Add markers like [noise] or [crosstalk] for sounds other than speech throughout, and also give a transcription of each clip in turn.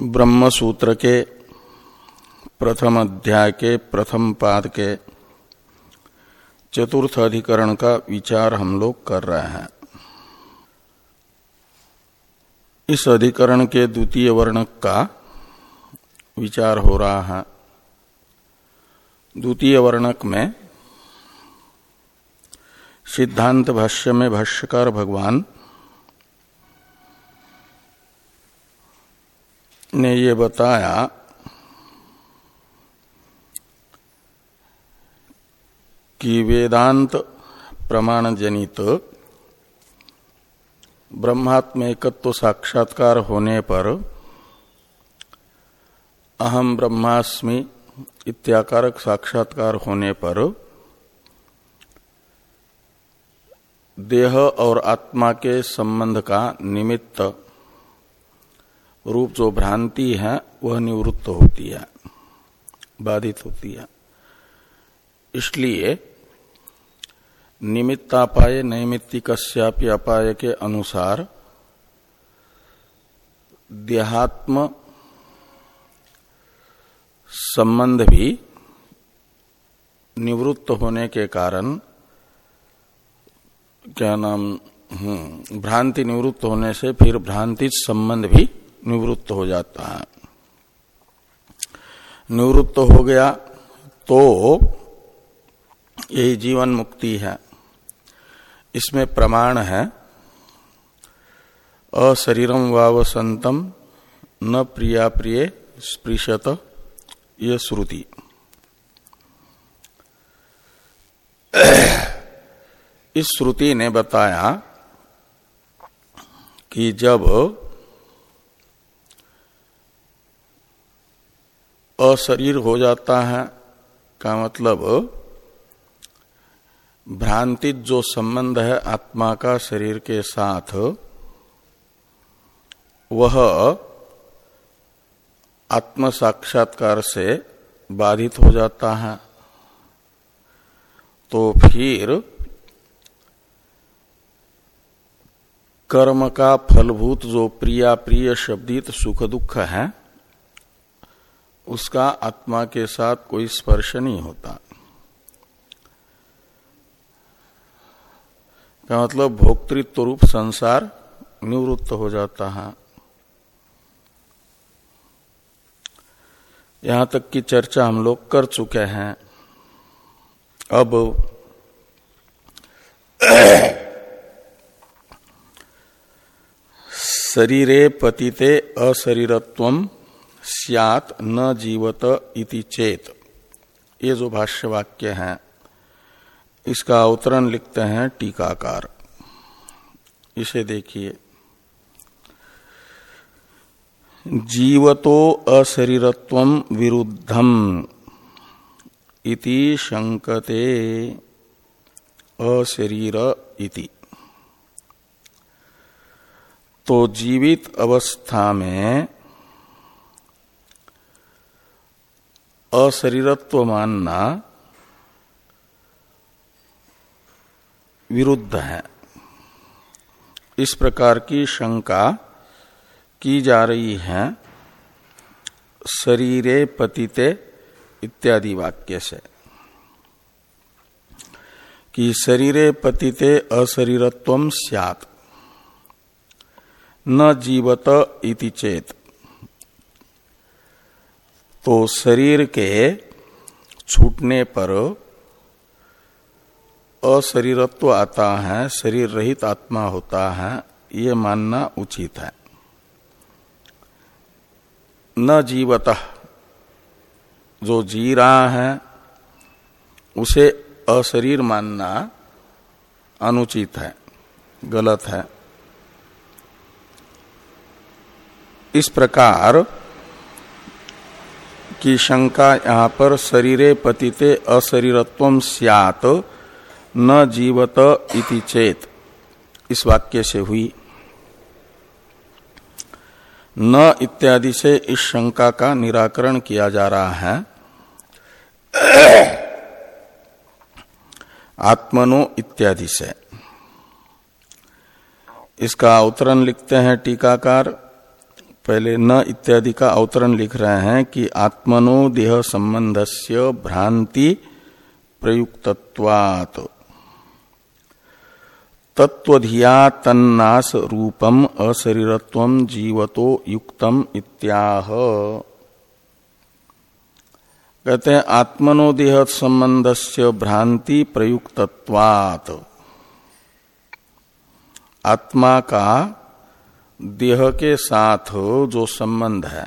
ब्रह्म सूत्र के प्रथम अध्याय के प्रथम पाद के चतुर्थ अधिकरण का विचार हम लोग कर रहे हैं। इस अधिकरण के द्वितीय वर्णक का विचार हो रहा है। द्वितीय वर्णक में सिद्धांत भाष्य में भाष्यकार भगवान ने ये बताया, कि वेदांत प्रमाण जनित ब्रह्मात्म एकत्व साक्षात्कार होने पर अहम ब्रह्मास्मि इत्याकारक साक्षात्कार होने पर देह और आत्मा के संबंध का निमित्त रूप जो भ्रांति है वह निवृत्त होती है बाधित होती है। इसलिए निमित्तापाय नैमित्तिक अपाय के अनुसार देहात्म संबंध भी निवृत्त होने के कारण क्या नाम हम्म, भ्रांति निवृत्त होने से फिर भ्रांति संबंध भी निवृत्त हो जाता है। निवृत्त हो गया तो यही जीवन मुक्ति है। इसमें प्रमाण है अशरीरम वावसंतम न प्रिया प्रिय स्पृशत ये श्रुति। इस श्रुति ने बताया कि जब अशरीर हो जाता है, का मतलब भ्रांतित जो संबंध है आत्मा का शरीर के साथ, वह आत्म साक्षात्कार से बाधित हो जाता है। तो फिर कर्म का फलभूत जो प्रिया प्रिय शब्दित सुख दुख है उसका आत्मा के साथ कोई स्पर्श नहीं होता। का मतलब भोक्तृत्व रूप संसार निवृत्त हो जाता है। यहाँ तक की चर्चा हम लोग कर चुके हैं। अब शरीरे पतिते अशरीरत्व सियात न जीवत इति चेत। ये जो भाष्य वाक्य है, इसका अवतरण लिखते हैं टीकाकार। इसे देखिए। जीवतो अशरीरत्व विरुद्धम इति शंकते अशरीर इति। तो जीवित अवस्था में अशरीरत्व मानना विरुद्ध है। इस प्रकार की शंका की जा रही है, शरीरे पतिते इत्यादि वाक्य से, कि शरीरे पतिते अशरीरत्व सियात, न जीवत इति चेत। तो शरीर के छूटने पर अशरीरत्व आता है, शरीर रहित आत्मा होता है, ये मानना उचित है। न जीवत, जो जी रहा है, उसे अशरीर मानना अनुचित है, गलत है। इस प्रकार की शंका यहाँ पर शरीरे पतिते अशरीरत्व सियात, न जीवत इति चेत। इस वाक्य से हुई। न इत्यादि से इस शंका का निराकरण किया जा रहा है। आत्मनो इत्यादि से। इसका अवतरण लिखते हैं टीकाकार पहले न इत्यादि का अवतरण लिख रहे हैं कि आत्मनो देह संबंधस्य भ्रांति प्रयुक्तत्वात्। तत्वधिया तन्नास रूपम अशरीरत्व जीवतो युक्तम इत्याह। कहते हैं, आत्मनो देह संबंध से भ्रांति प्रयुक्तत्वात्। आत्मा का देह के साथ जो संबंध है,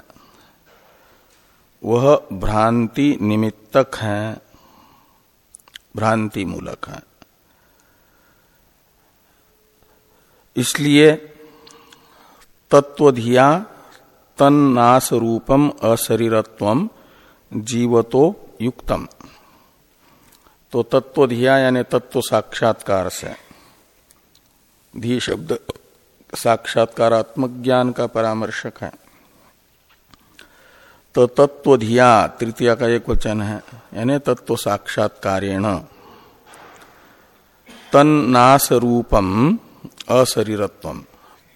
वह भ्रांति निमित्तक है, भ्रांति मूलक है। इसलिए तत्वधिया तन्नाश रूपम अशरीरत्व जीवतो युक्तम। तो तत्वधिया यानी तत्व साक्षात्कार से, धी शब्द। साक्षात्कारात्मक ज्ञान का परामर्शक है। तो तत्वधिया तृतीया का एक वचन है, यानी तत्व साक्षात्कारेण। तन्नाश रूपम अशरीरत्व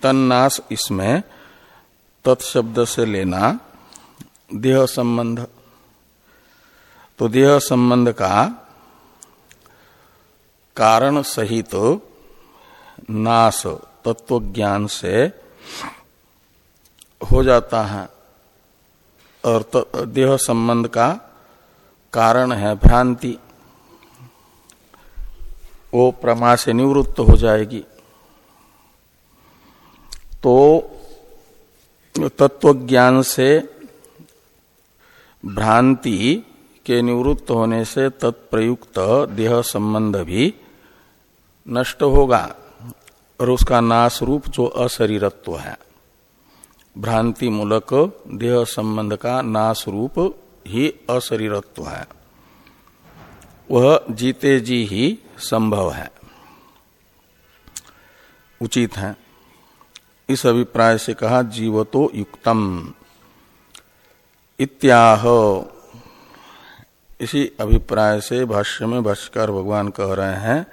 तन्नाश इसमें तत्शब्द से लेना, देह संबंध। तो देह संबंध का कारण सहित तो नाश तत्व ज्ञान से हो जाता है। और देह संबंध का कारण है भ्रांति। वो प्रमा से निवृत्त हो जाएगी। तो तत्व ज्ञान से भ्रांति के निवृत्त होने से तत्प्रयुक्त देह संबंध भी नष्ट होगा। और उसका नाश रूप जो अशरीरत्व है। भ्रांति मूलक देह संबंध का नाश रूप ही अशरीरत्व है। वह जीते जी ही संभव है। उचित है। इस अभिप्राय से कहा, जीवतो युक्तम। इत्याह। इसी अभिप्राय से भाष्य में भाष्कर भगवान कह रहे हैं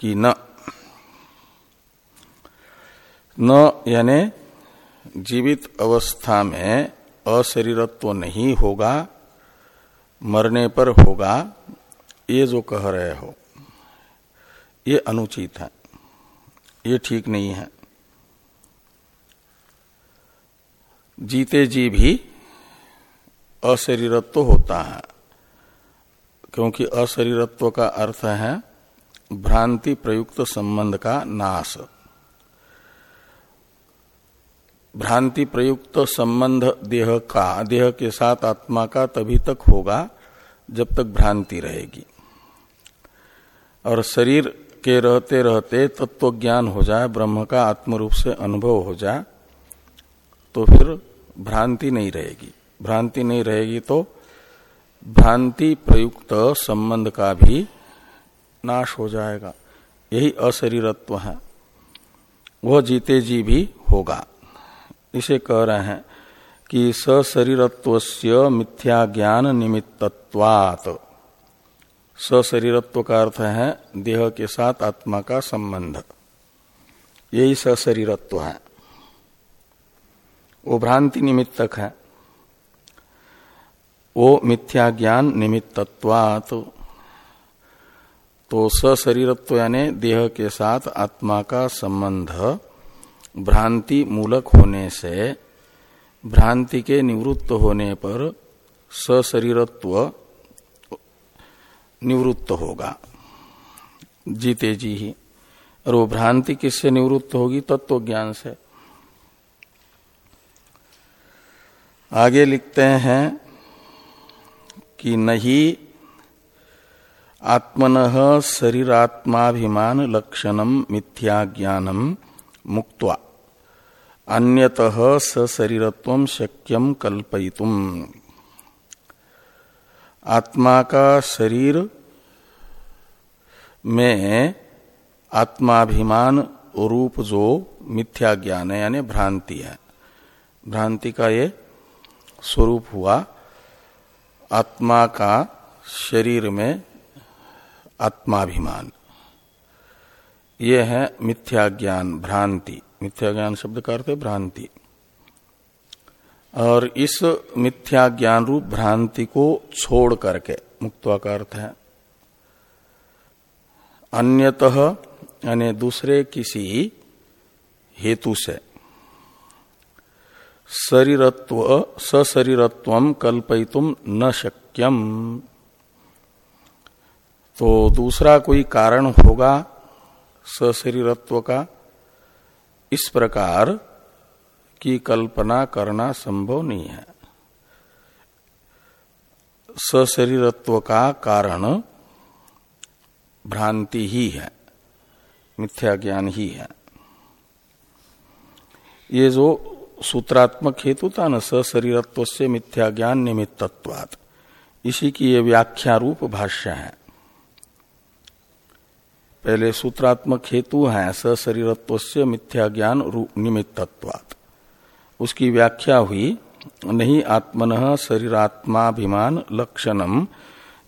कि न न, यानी, जीवित अवस्था में अशरीरत्व नहीं होगा, मरने पर होगा, ये जो कह रहे हो, ये अनुचित है, ये ठीक नहीं है। जीते जी भी अशरीरत्व होता है, क्योंकि अशरीरत्व का अर्थ है भ्रांति प्रयुक्त संबंध का नाश। भ्रांति प्रयुक्त संबंध देह का, देह के साथ आत्मा का तभी तक होगा जब तक भ्रांति रहेगी। और शरीर के रहते रहते तत्व ज्ञान हो जाए, ब्रह्म का आत्म रूप से अनुभव हो जाए तो फिर भ्रांति नहीं रहेगी। भ्रांति नहीं रहेगी तो भ्रांति प्रयुक्त संबंध का भी नाश हो जाएगा। यही अशरीरत्व है। वह जीते जी भी होगा। इसे कह रहे हैं कि सशरीरत्व से मिथ्या ज्ञान निमित्तत्वात् सशरीरत्व का अर्थ है देह के साथ आत्मा का संबंध। यही सशरीरत्व है। वो भ्रांति निमित्तक है। वो मिथ्या ज्ञान निमित्तत्वात् तो सशरीरत्व यानी देह के साथ आत्मा का संबंध। भ्रांति मूलक होने से, भ्रांति के निवृत्त होने पर सशरीरत्व निवृत्त होगा। जीते जी ही। और वो भ्रांति किससे निवृत्त होगी? तत्व ज्ञान से। आगे लिखते हैं कि नहीं आत्मन शरीरात्माभिमान लक्षणम मिथ्या ज्ञानम मुक्त अन्यत सशरीरत्व शक्यम कल्पयितुम। आत्मा का शरीर में आत्माभिमान रूप जो मिथ्या ज्ञान है, यानी भ्रांति है। भ्रांति का ये स्वरूप हुआ, आत्मा का शरीर में आत्माभिमान। ये है मिथ्या ज्ञान भ्रांति। मिथ्या ज्ञान शब्द का अर्थ है भ्रांति। और इस मिथ्या ज्ञान रूप भ्रांति को छोड़ करके मुक्तवा का अर्थ है अन्यतः, यानी दूसरे किसी हेतु से शरीरत्व, सशरीरत्व कल्पयितुम न शक्यम। तो दूसरा कोई कारण होगा सशरीरत्व का इस प्रकार की कल्पना करना संभव नहीं है। सशरीरत्व का कारण भ्रांति ही है मिथ्या ज्ञान ही है। ये जो सूत्रात्मक हेतु था न, सशरीरत्व से मिथ्या ज्ञान निमित्तत्वात्, इसी की ये व्याख्या रूप भाष्य है। पहले सूत्रात्मक हेतु है सशरीरत्व से मिथ्या ज्ञान निमित्तत्वात्। उसकी व्याख्या हुई, नहीं आत्मन शरीरात्माभिमान लक्षणम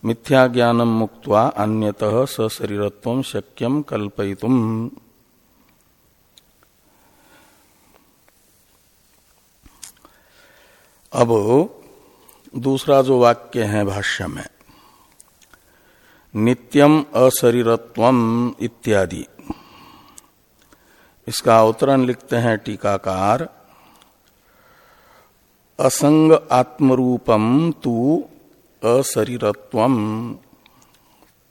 मिथ्या ज्ञानम मुक्त अन्यतः सशरीरत्व शक्यम कल्पयितुम। अब दूसरा जो वाक्य है भाष्य में नित्यम अशरीरत्वम इत्यादि। इसका अवतरण लिखते हैं टीकाकार, असंग आत्मरूपम तू अशरीरत्व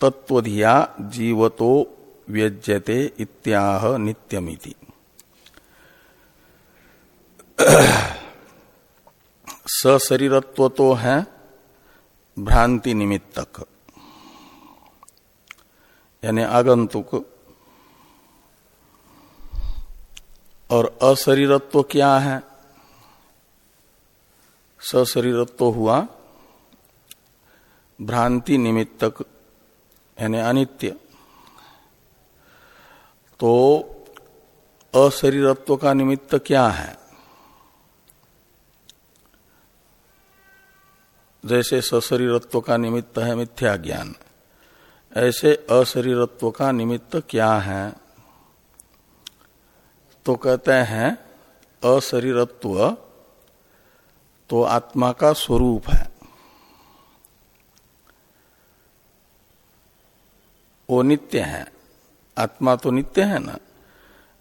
तत्वधिया जीवतो व्यज्यते इत्याह नित्यमिति। [clears throat] सशरीरत्व तो है भ्रांति निमित्तक। यानी आगंतुक। और अशरीरत्व क्या है? सशरीरत्व हुआ भ्रांति निमित्तक, यानी अनित्य। तो अशरीरत्व का निमित्त क्या है? जैसे सशरीरत्व का निमित्त है मिथ्या ज्ञान। ऐसे अशरीरत्व का निमित्त क्या है? तो कहते हैं, अशरीरत्व तो आत्मा का स्वरूप है। वो नित्य है। आत्मा तो नित्य है ना?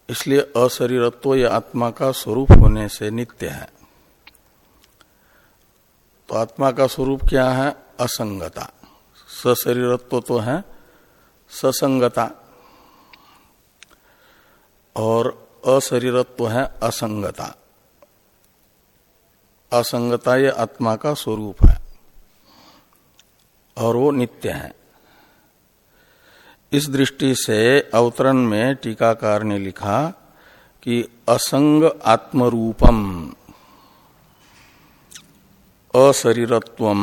इसलिए अशरीरत्व या आत्मा का स्वरूप होने से नित्य है। तो आत्मा का स्वरूप क्या है? असंगता। सशरीरत्व तो है, ससंगता। और अशरीरत्व है असंगता। असंगता ये आत्मा का स्वरूप है, और वो नित्य है। इस दृष्टि से अवतरण में टीकाकार ने लिखा कि असंग आत्मरूपम अशरीरत्व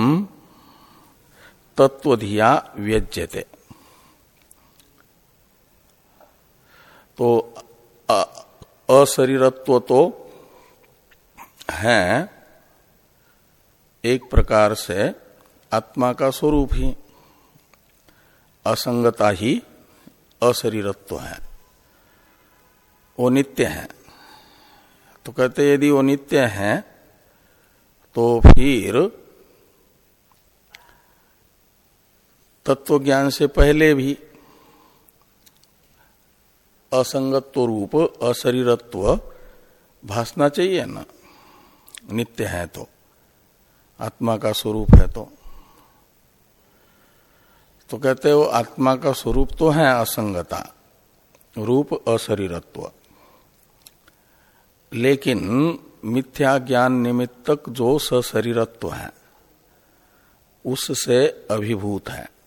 तत्वधिया व्यज्यते। तो अशरीरत्व तो है एक प्रकार से आत्मा का स्वरूप ही, असंगता ही अशरीरत्व है। वो नित्य है। तो कहते यदि वो नित्य है तो फिर तत्व ज्ञान से पहले भी असंगत्व रूप, अशरीरत्व भासना चाहिए ना? नित्य है तो। आत्मा का स्वरूप है तो। तो कहते हो आत्मा का स्वरूप तो है असंगता, रूप अशरीरत्व। लेकिन मिथ्या ज्ञान निमित्तक जो सशरीरत्व है, उससे अभिभूत है।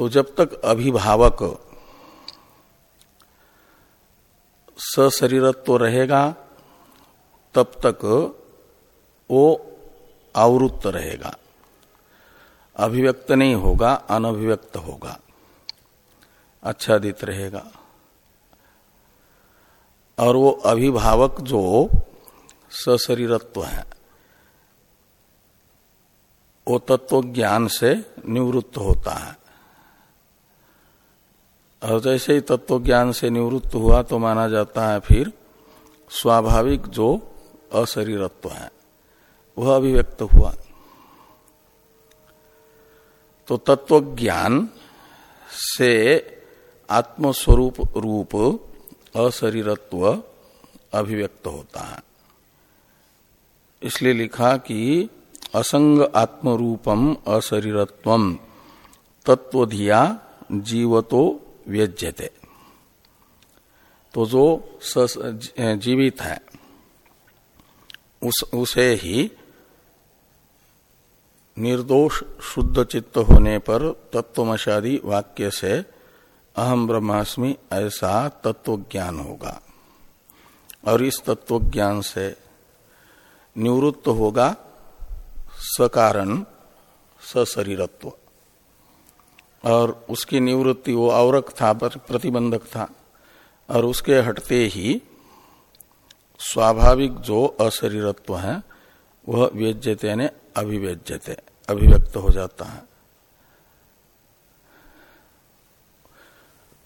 तो जब तक अभिभावक सशरीरत्व तो रहेगा, तब तक वो आवृत्त रहेगा। अभिव्यक्त नहीं होगा, अनभिव्यक्त होगा। आच्छादित रहेगा। और वो अभिभावक जो सशरीरत्व है, वो तत्व ज्ञान से निवृत्त होता है। और जैसे ही तत्व ज्ञान से निवृत्त हुआ तो माना जाता है फिर स्वाभाविक जो अशरीरत्व है, वह अभिव्यक्त हुआ। तो तत्व ज्ञान से आत्मस्वरूप रूप अशरीरत्व अभिव्यक्त होता है। इसलिए लिखा कि असंग आत्मरूपम अशरीरत्व तत्वधिया जीवतो व्यज्यते। तो जो जीवित है, उस उसे ही निर्दोष शुद्ध चित्त होने पर तत्वमशादी वाक्य से अहम ब्रह्मास्मि ऐसा तत्व ज्ञान होगा। और इस तत्व ज्ञान से निवृत्त होगा सकारण सशरीरत्व। और उसकी निवृत्ति वो आवरक था प्रतिबंधक था। और उसके हटते ही स्वाभाविक जो अशरीरत्व है, वह व्यज्यते यानी अभिव्यज्यते अभिव्यक्त हो जाता है।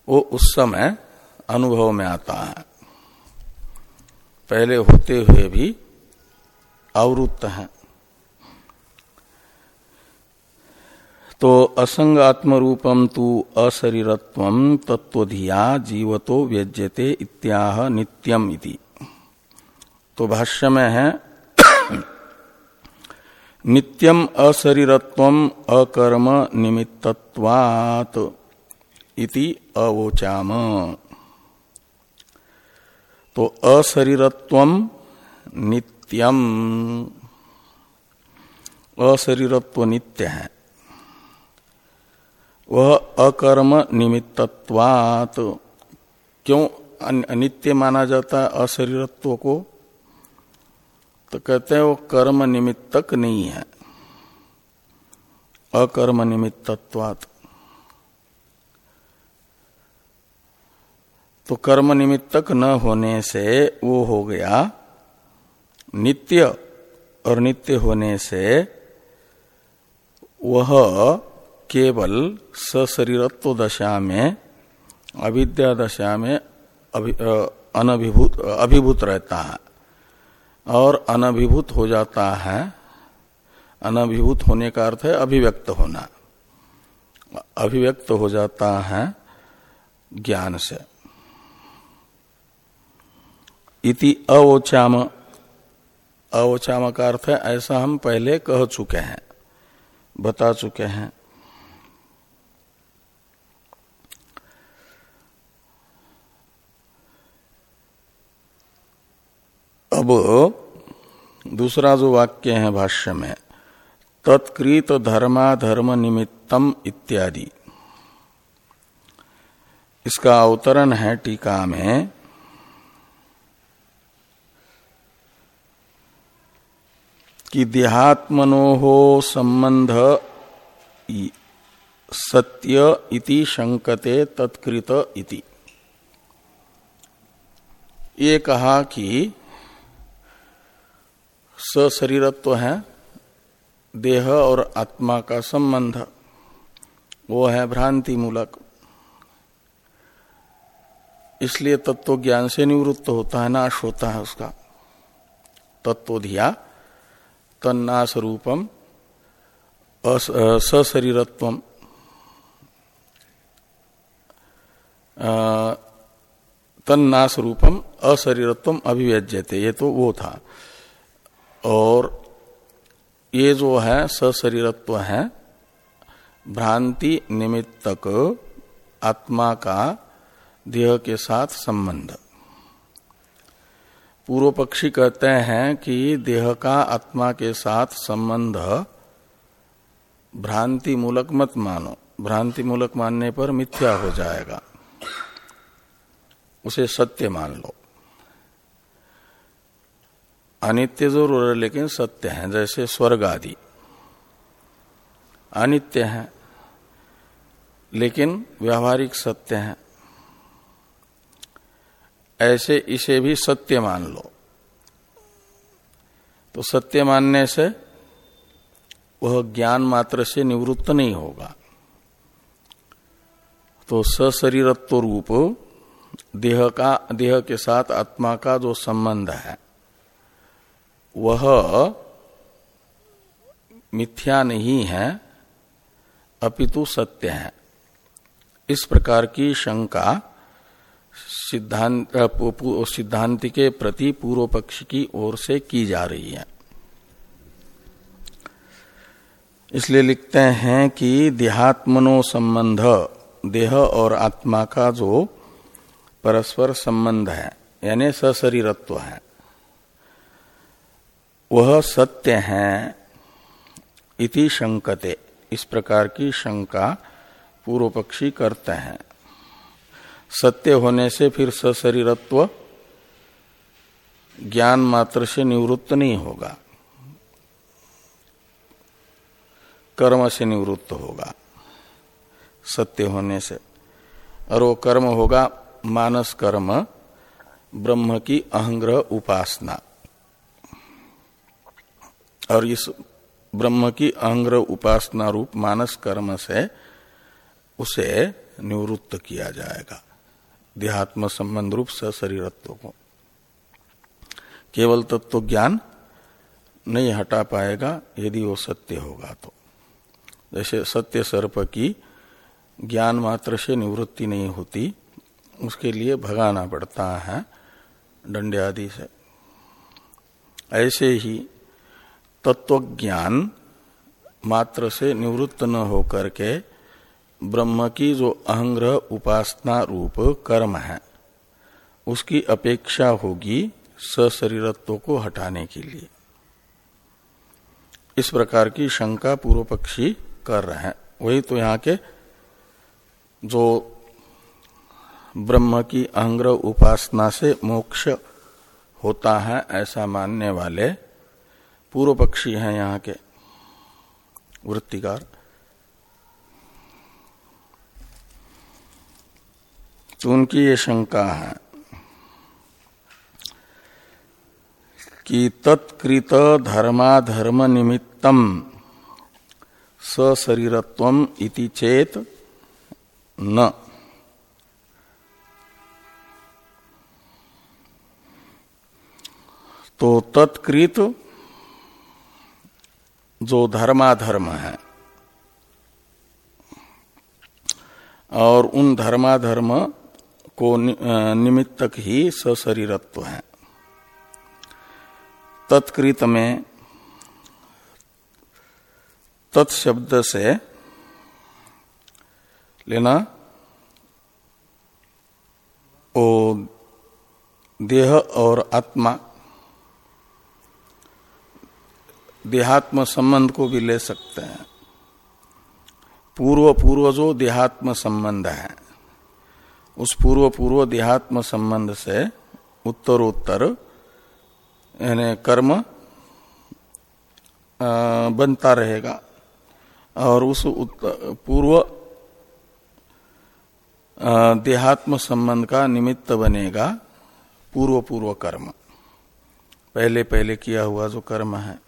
वो उस समय अनुभव में आता है। पहले होते हुए भी आवृत्त है। तो असंग आत्मरूपम तु अशरीरत्व तत्वधिया जीवतो व्यज्यते इत्याह नित्यम इति। तो भाष्य में है, नित्यम अशरीरत्व अकर्म निमित्तवात इति अवोचाम। तो अशरीरत्व नित्यम। अशरीरत्व नित्य है। वह अकर्म निमित्तवात क्यों अनित्य माना जाता है अशरीरत्व को? तो कहते हैं वो कर्म निमित्तक नहीं है। अकर्म निमित्तत्वात। तो कर्म निमित्तक न होने से वो हो गया नित्य, और नित्य होने से वह केवल सशरीरत्व दशा में अविद्या दशा में अनभिभूत, अभिभूत रहता है। और अनभिभूत हो जाता है, अनभिभूत होने का अर्थ है अभिव्यक्त होना। अभिव्यक्त हो जाता है ज्ञान से। इति अवोचाम। अवोचाम का अर्थ है, ऐसा हम पहले कह चुके हैं, बता चुके हैं। अब दूसरा जो वाक्य है भाष्य में तत्कृत धर्माधर्म निमित्तम इत्यादि। इसका अवतरण है टीका में, कि देहात्मनो संबंध सत्य इति शंकते तत्कृत इति। ये कहा कि सशरीरत्व है, देह और आत्मा का संबंध, वो है भ्रांति मूलक इसलिए तत्व ज्ञान से निवृत्त होता है, नाश होता है उसका। तत्वधिया तन्नाश रूपम सशरीरत्व तन्नाश रूपम अशरीरत्व अभिव्यज्यते, ये तो वो था। और ये जो है सशरीरत्व है, भ्रांति निमित्तक आत्मा का देह के साथ संबंध। पूर्व पक्षी कहते हैं कि देह का आत्मा के साथ संबंध भ्रांति मूलक मत मानो। भ्रांति मूलक मानने पर मिथ्या हो जाएगा। उसे सत्य मान लो। अनित्य ज़रूर है, लेकिन सत्य है, जैसे स्वर्ग आदि। अनित्य है, लेकिन व्यावहारिक सत्य है। ऐसे इसे भी सत्य मान लो। तो सत्य मानने से वह ज्ञान मात्र से निवृत्त नहीं होगा। तो सशरीरत्व रूप देह का, देह के साथ आत्मा का जो संबंध है वह मिथ्या नहीं है, अपितु सत्य है। इस प्रकार की शंका सिद्धांत सिद्धांति के प्रति पूर्व पक्ष की ओर से की जा रही है। इसलिए लिखते हैं कि देहात्मनो संबंध, देह और आत्मा का जो परस्पर संबंध है, यानी सशरीरत्व है। वह सत्य है इति शंकते। इस प्रकार की शंका पूर्व पक्षी करते हैं। सत्य होने से फिर सशरीरत्व ज्ञान मात्र से निवृत्त नहीं होगा। कर्म से निवृत्त होगा। सत्य होने से। और वो कर्म होगा मानस कर्म, ब्रह्म की अहंग्रह उपासना। और इस ब्रह्म की अंग्र उपासना रूप मानस कर्म से उसे निवृत्त किया जाएगा। देहात्म संबंध रूप सशरीरत्व को। केवल तत्व तो ज्ञान नहीं हटा पाएगा, यदि वो सत्य होगा तो। जैसे सत्य सर्प की ज्ञान मात्र से निवृत्ति नहीं होती, उसके लिए भगाना पड़ता है डंडे आदि से। ऐसे ही तत्व ज्ञान मात्र से निवृत्त न होकर के ब्रह्म की जो अहंग्रह उपासना रूप कर्म है, उसकी अपेक्षा होगी सशरीरत्व को हटाने के लिए। इस प्रकार की शंका पूर्व पक्षी कर रहे हैं। वही तो यहाँ के जो ब्रह्म की अहंग्रह उपासना से मोक्ष होता है ऐसा मानने वाले पूर्व पक्षी हैं यहाँ के वृत्तिकार। तो उनकी ये शंका है कि तत्कृत धर्माधर्म निमित्तम सशरीरत्व इति चेत न। तो तत्कृत जो धर्माधर्म है। और उन धर्माधर्म को निमित्तक ही सशरीरत्व है। तत्कृत में तत्शब्द से लेना ओ देह और आत्मा देहात्म संबंध को भी ले सकते हैं। पूर्व पूर्व जो देहात्म संबंध है। उस पूर्व पूर्व देहात्म संबंध से उत्तरोत्तर, यानी कर्म बनता रहेगा। और उस पूर्व देहात्म संबंध का निमित्त बनेगा पूर्व पूर्व कर्म। पहले पहले किया हुआ जो कर्म है।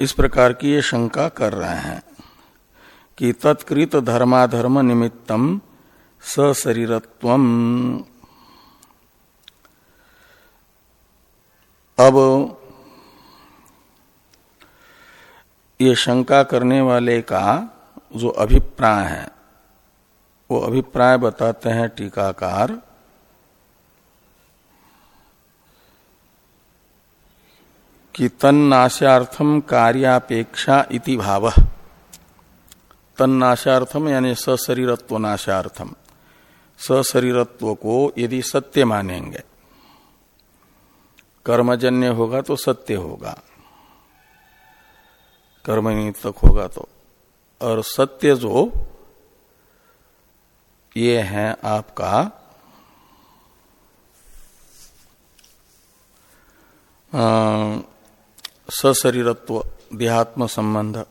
इस प्रकार की ये शंका कर रहे हैं कि तत्कृत धर्माधर्म निमित्तम सशरीरत्व अब ये शंका करने वाले का जो अभिप्राय है, वो अभिप्राय बताते हैं टीकाकार। कि तन्नाशार्थम कार्यापेक्षा इति भाव। तन्नाशार्थम यानी सशरीरत्व नाशार्थम सशरीरत्व को यदि सत्य मानेंगे, कर्मजन्य होगा तो सत्य होगा कर्म निमित्तक होगा तो। और सत्य जो, ये है आपका सशरीरत्व, देहात्म संबंध।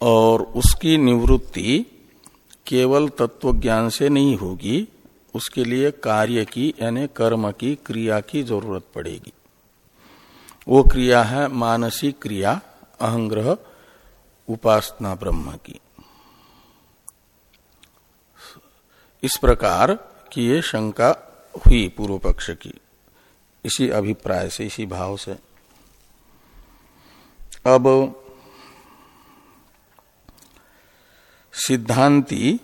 और उसकी निवृत्ति केवल तत्व ज्ञान से नहीं होगी, उसके लिए कार्य की, यानी कर्म की, क्रिया की ज़रूरत पड़ेगी। वो क्रिया है मानसिक क्रिया, अहंग्रह, उपासना ब्रह्म की। इस प्रकार की ये शंका हुई पूर्व पक्ष की। इसी अभिप्राय से, इसी भाव से। अब सिद्धांति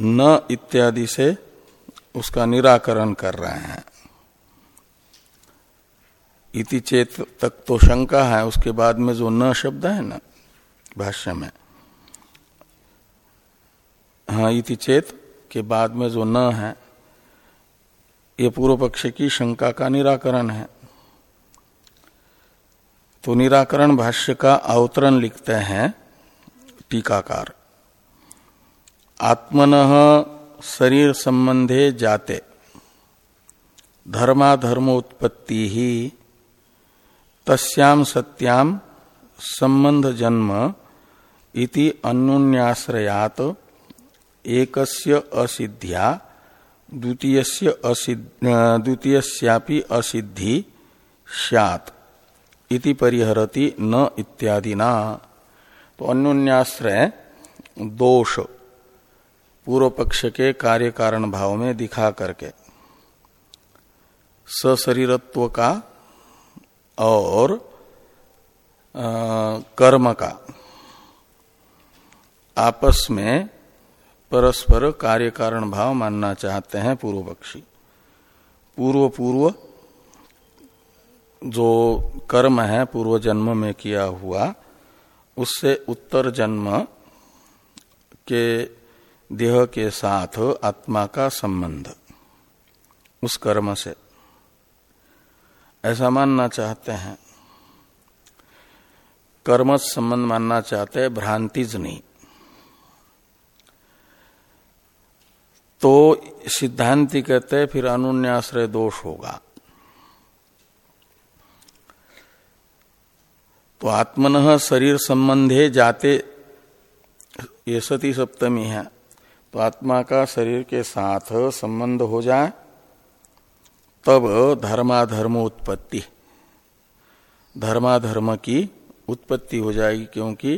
न इत्यादि से उसका निराकरण कर रहे हैं। इति चेत तक तो शंका है, उसके बाद में जो न शब्द है ना, भाष्य में। हाँ इति चेत के बाद में जो न है ये पूर्व पक्ष की शंका का निराकरण है। तो निराकरण भाष्य का अवतरण लिखते हैं टीकाकार। आत्मन शरीर संबंधे जाते, धर्माधर्मोत्पत्ति ही तस्याम सत्याम संबंध जन्म इति अन्योन्याश्रयात, एकस्य असिद्ध्या द्वितीयस्य द्वितीयस्यापि असिद्धि स्यात् इति परिहरति न इत्यादि ना तो अन्योन्याश्रय दोष पूर्व पक्ष के कार्य कारण भाव में दिखा करके सशरीरत्व का और आ, कर्म का। आपस में परस्पर कार्य कारण भाव मानना चाहते हैं पूर्व पक्षी। पूर्व पूर्व जो कर्म है, पूर्व जन्म में किया हुआ, उससे उत्तर जन्म के देह के साथ आत्मा का संबंध, उस कर्म से। ऐसा मानना चाहते हैं। कर्म संबंध मानना चाहते हैं भ्रांतिज नहीं तो सिद्धांति कहते हैं, फिर अनुन्याश्रय दोष होगा। तो आत्मन शरीर संबंधे जाते, ये सती सप्तमी है तो आत्मा का शरीर के साथ संबंध हो जाए, तब धर्माधर्म उत्पत्ति। धर्माधर्म की उत्पत्ति हो जाएगी, क्योंकि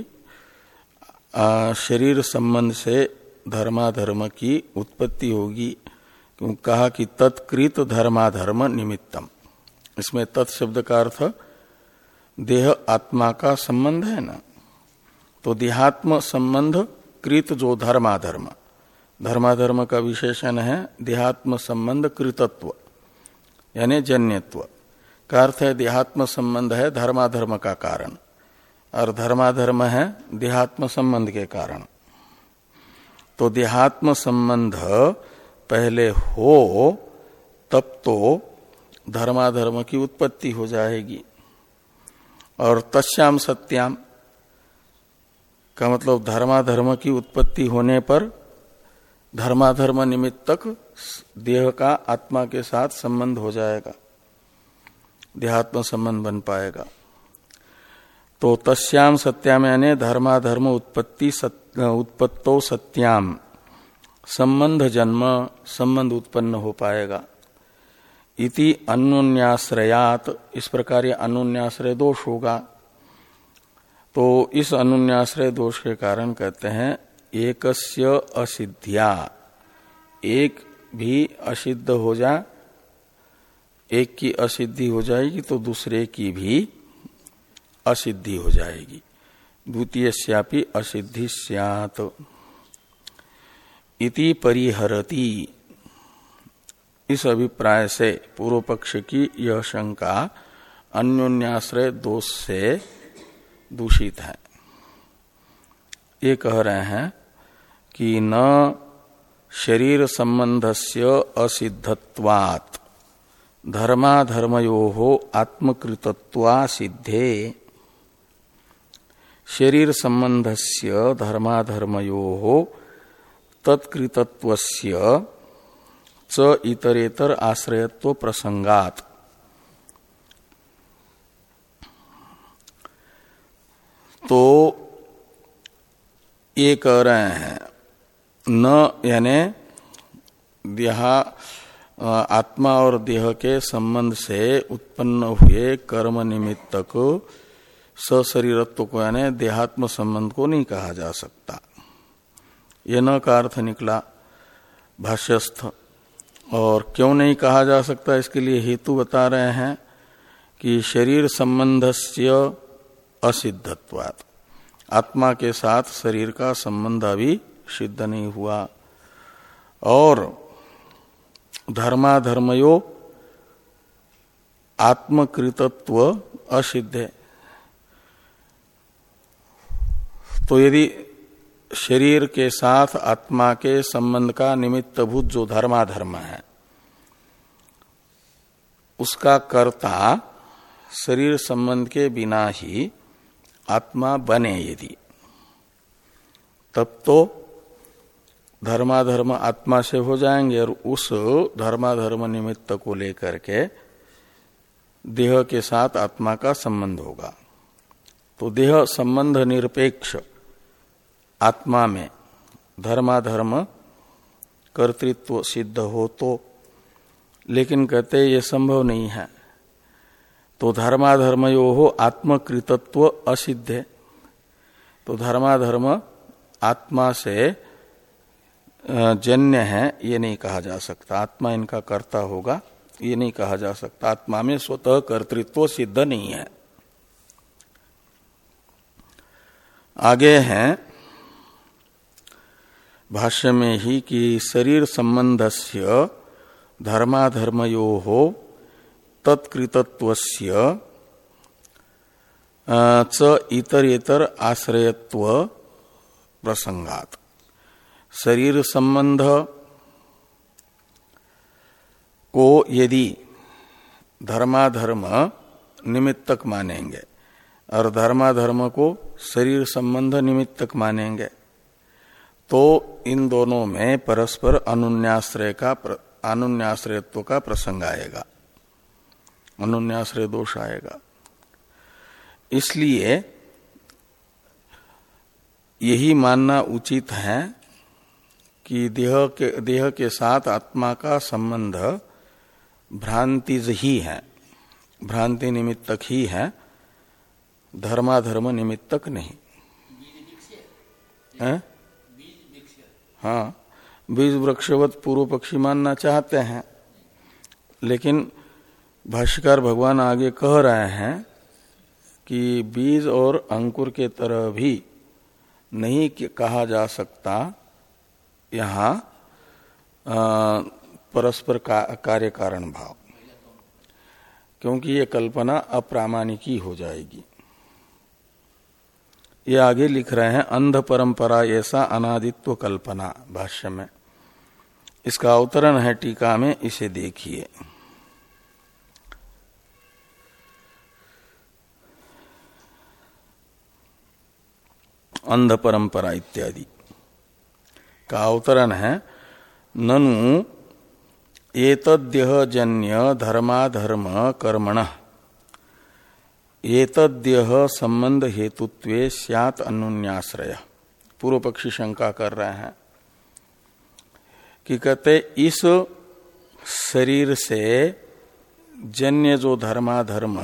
शरीर संबंध से धर्माधर्म की उत्पत्ति होगी। क्यों? कहा कि तत्कृत धर्माधर्म निमित्तम। इसमें तत्शब्द का अर्थ, देह आत्मा का संबंध है ना? तो देहात्म संबंध कृत जो धर्माधर्म। धर्माधर्म का विशेषण है देहात्म संबंध कृतत्व, यानी जन्यत्व। का अर्थ है देहात्म संबंध है धर्माधर्म का कारण। और धर्माधर्म है देहात्म संबंध के कारण। तो देहात्म संबंध पहले हो तब तो धर्माधर्म की उत्पत्ति हो जाएगी। और तस्याम सत्याम का मतलब धर्माधर्म की उत्पत्ति होने पर धर्माधर्म निमित्तक देह का आत्मा के साथ संबंध हो जाएगा। देहात्म संबंध बन पाएगा। तो तस्याम सत्याम यानी धर्माधर्म उत्पत्ति सत, उत्पत्तो सत्याम। संबंध जन्म, संबंध उत्पन्न हो पाएगा। इति अनुन्याश्रयात। इस प्रकार ये अनुन्याश्रय दोष होगा। तो इस अनुन्याश्रय दोष के कारण कहते हैं, एकस्य असिद्धिया। एक भी असिद्ध हो जाए एक की असिद्धि हो जाएगी तो दूसरे की भी असिद्धि हो जाएगी। द्वितीय श्यापी असिद्धि सियात। इति परिहरती। इस अभिप्राय से पूर्व पक्ष की यह शंका अन्योन्याश्रय दोष से दूषित है। ये कह रहे हैं कि न शरीर संबंधस्य असिद्धत्वात्। धर्माधर्मयो आत्मकृतत्वा सिद्धे शरीर संबंधस्य धर्माधर्मयो तत्कृतत्वस्य च इतरेतर आश्रयत्व प्रसंगात तो ये कह रहे हैं, न यानि देहा आत्मा और देह के संबंध से उत्पन्न हुए कर्म निमित्त को सशरीरत्व को, यानी देहात्म संबंध को नहीं कहा जा सकता। ये न का अर्थ निकला भाष्यस्थ। और क्यों नहीं कहा जा सकता, इसके लिए हेतु बता रहे हैं कि शरीर संबंधस्य असिद्धत्वात्। आत्मा के साथ शरीर का संबंध अभी सिद्ध नहीं हुआ। और धर्माधर्मयो आत्मकृतत्व असिद्ध। है तो यदि शरीर के साथ आत्मा के संबंध का निमित्तभूत जो धर्माधर्म है, उसका कर्ता शरीर संबंध के बिना ही आत्मा बने यदि, तब तो धर्माधर्म आत्मा से हो जाएँगे और उस धर्माधर्म निमित्त को लेकर के देह के साथ आत्मा का संबंध होगा। तो देह संबंध निरपेक्ष आत्मा में धर्माधर्म कर्तृत्व सिद्ध हो तो लेकिन कहते ये संभव नहीं है। तो धर्माधर्म यो हो आत्मकृतत्व असिद्ध है। तो धर्माधर्म आत्मा से जन्य है, ये नहीं कहा जा सकता। आत्मा इनका कर्ता होगा, ये नहीं कहा जा सकता। आत्मा में स्वतः कर्तृत्व सिद्ध नहीं है। आगे हैं भाष्य में ही कि शरीर संबंधस्य धर्माधर्मयो हो तत्कृतत्वस्य च इतर आश्रयत्व प्रसंगात शरीर संबंध को यदि धर्माधर्म निमित्तक मानेंगे, और धर्माधर्म को शरीर संबंध निमित्तक मानेंगे तो इन दोनों में परस्पर अनुन्याश्रय का अनुन्याश्रयत्व का प्रसंग आएगा। अनुन्याश्रय दोष आएगा। इसलिए यही मानना उचित है कि देह के देह के साथ आत्मा का संबंध भ्रांति ही है। भ्रांति निमित्तक ही है धर्माधर्म निमित्तक नहीं। है? हाँ बीज वृक्षवत पूर्व पक्षी मानना चाहते हैं लेकिन भाष्यकार भगवान आगे कह रहे हैं कि बीज और अंकुर के तरह भी नहीं कहा जा सकता यहाँ परस्पर का, कार्य कारण भाव। क्योंकि ये कल्पना अप्रामाणिकी हो जाएगी। ये आगे लिख रहे हैं, अंध परंपरा ऐसा अनादित्व कल्पना, भाष्य में। इसका अवतरण है टीका में, इसे देखिए। अंध परंपरा इत्यादि का अवतरण है, ननु एतद्यह जन्य धर्माधर्म कर्मण। एतद्यह संबंध हेतुत्व सियात अनुन्याश्रय। पूर्व पक्षी शंका कर रहे हैं कि कहते इस शरीर से जन्य जो धर्माधर्म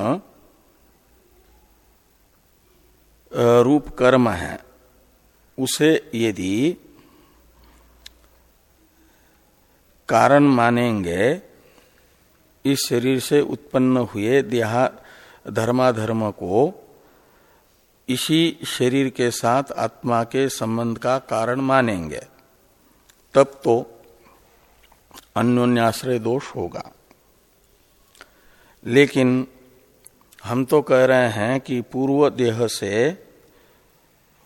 रूप कर्म है, उसे यदि कारण मानेंगे, इस शरीर से उत्पन्न हुए देहा धर्माधर्म को इसी शरीर के साथ आत्मा के संबंध का कारण मानेंगे, तब तो अन्योन्याश्रय दोष होगा। लेकिन हम तो कह रहे हैं कि पूर्व देह से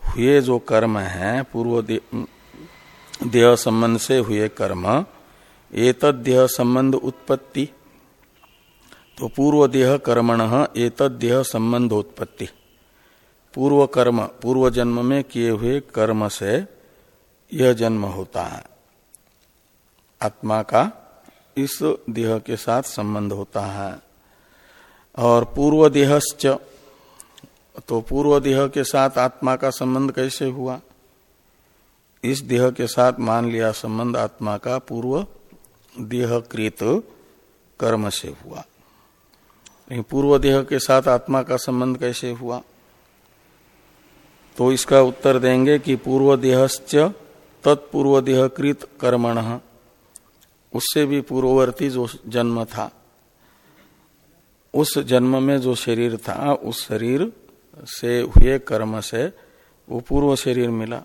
हुए जो कर्म है, पूर्व देह संबंध से हुए कर्म एतद्देह संबंध उत्पत्ति। तो पूर्व देह कर्मण एतद्देह संबंध उत्पत्ति पूर्व कर्म पूर्व जन्म में किए हुए कर्म से यह जन्म होता है। आत्मा का इस देह के साथ संबंध होता है। और पूर्व देहश्च तो पूर्व देह के साथ आत्मा का संबंध कैसे हुआ? इस देह के साथ मान लिया संबंध आत्मा का पूर्व देहकृत कर्म से हुआ। पूर्व देह के साथ आत्मा का संबंध कैसे हुआ? तो इसका उत्तर देंगे कि पूर्व देहश्च तत्पूर्व देहकृत कर्मण। उससे भी पूर्ववर्ती जो जन्म था, उस जन्म में जो शरीर था, उस शरीर से हुए कर्म से वो पूर्व शरीर मिला।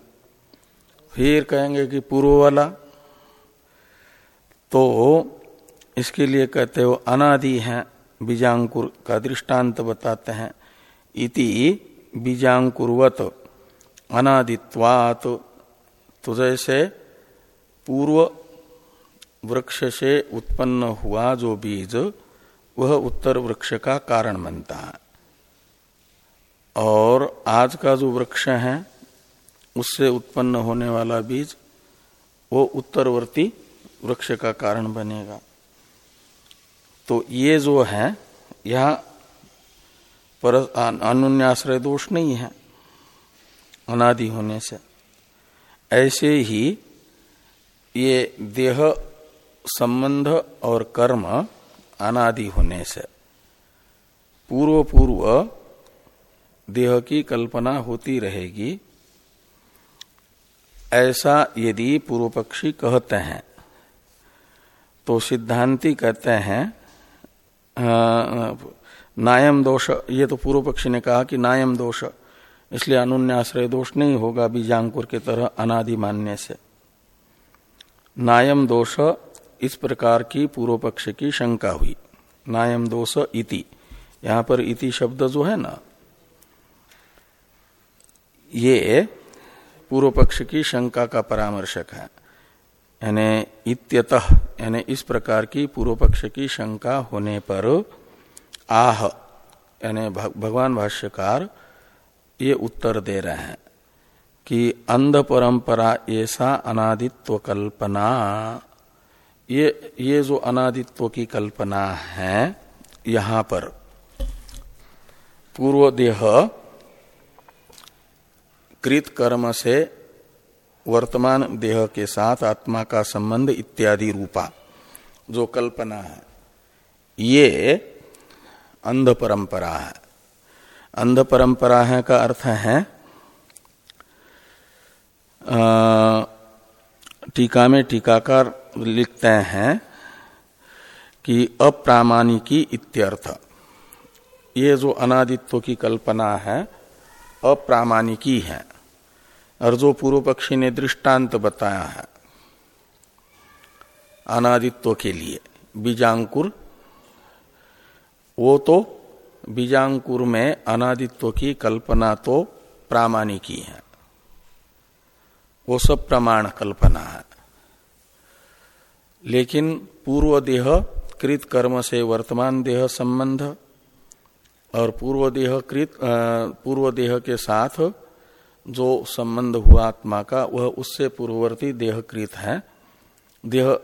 फिर कहेंगे कि पूर्व वाला तो इसके लिए कहते हो अनादि है। बीजांकुर का दृष्टांत बताते हैं। इति बीजांकुरवत अनादित्वात तो जैसे पूर्व वृक्ष से उत्पन्न हुआ जो बीज, वह उत्तर वृक्ष का कारण बनता है। और आज का जो वृक्ष है, उससे उत्पन्न होने वाला बीज, वो उत्तरवर्ती वृक्ष का कारण बनेगा। तो ये जो है, यह पर अनुन्याश्रय दोष नहीं है, अनादि होने से। ऐसे ही ये देह संबंध और कर्म अनादि होने से पूर्व पूर्व देह की कल्पना होती रहेगी। ऐसा यदि पूर्व पक्षी कहते हैं तो सिद्धांति कहते हैं नायम दोष, ये तो पूर्व पक्षी ने कहा कि नायम दोष, इसलिए अनुन्याश्रय दोष नहीं होगा बीजांकुर के तरह अनादि मानने से। नायम दोष, इस प्रकार की पूर्व पक्ष की शंका हुई। नायम दोष इति, यहाँ पर इति शब्द जो है ना, ये पूर्व पक्ष की शंका का परामर्शक है। यानी इत्यतः, यानी इस प्रकार की पूर्व पक्ष की शंका होने पर आह, यानी भगवान भाष्यकार ये उत्तर दे रहे हैं कि अंध परंपरा ऐसा अनादित्व कल्पना ये ये जो अनादित्व की कल्पना है, यहाँ पर पूर्व देह कृत कर्म से वर्तमान देह के साथ आत्मा का संबंध इत्यादि रूपा, जो कल्पना है, ये अंध परंपरा है। अंध परंपरा है का अर्थ है टीका में टीकाकार लिखते हैं कि अप्रामाणिकी इत्यर्थ। ये जो अनादित्व की कल्पना है, अप्रामाणिकी है। और जो पूर्व पक्षी ने दृष्टांत बताया है। अनादित्व के लिए। बीजांकुर, वो तो बीजांकुर में अनादित्व की कल्पना तो प्रामाणिकी है वो सब प्रमाण कल्पना है। लेकिन पूर्व देह कृत कर्म से वर्तमान देह संबंध और पूर्व देह कृत पूर्व देह के साथ जो संबंध हुआ आत्मा का, वह उससे पूर्ववर्ती देहकृत है। देह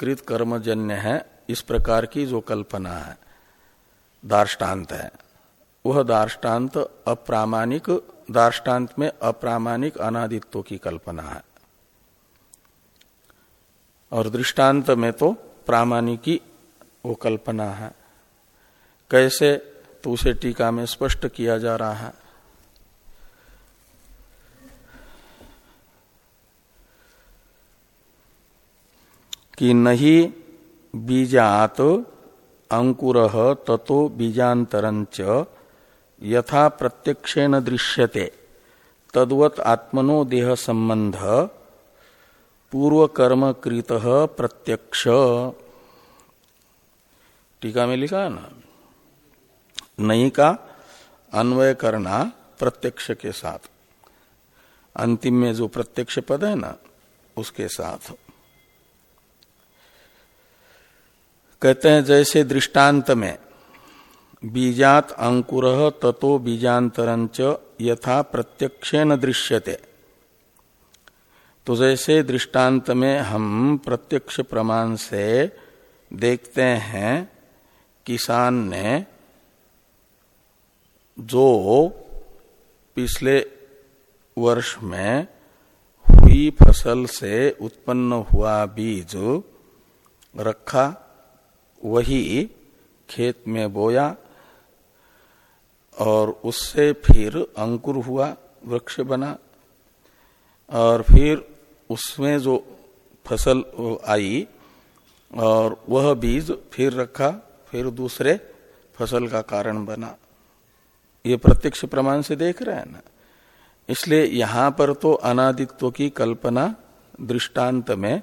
कृत कर्मजन्य है, इस प्रकार की जो कल्पना है। दार्टान्त है। वह दार्टान्त अप्रामाणिक दार्टान्त में अप्रामाणिक अनादित्व की कल्पना है। और दृष्टांत में तो प्रामाणिकी वो कल्पना है। कैसे? तो उसे टीका में स्पष्ट किया जा रहा है। कि नहीं बीजात अंकुर ततो बीजांतरंच यथा प्रत्यक्षेण दृश्यते। तद्वत आत्मनो देह संबंध पूर्व कर्म कृत प्रत्यक्ष। टीका में लिखा है ना? नहीं का, अन्वय करना प्रत्यक्ष के साथ। अंतिम में जो प्रत्यक्ष पद है ना, उसके साथ। कहते हैं जैसे दृष्टांत में, बीजात अंकुर ततो बीजांतरंच यथा प्रत्यक्षेन दृश्यते। तो जैसे दृष्टांत में हम प्रत्यक्ष प्रमाण से देखते हैं, किसान ने जो पिछले वर्ष में हुई फ़सल से उत्पन्न हुआ बीज रखा वही खेत में बोया और उससे फिर अंकुर हुआ, वृक्ष बना और फिर उसमें जो फ़सल आई और वह बीज फिर रखा, फिर दूसरे फ़सल का कारण बना। ये प्रत्यक्ष प्रमाण से देख रहे हैं ना? इसलिए यहाँ पर तो अनादित्व की कल्पना दृष्टांत में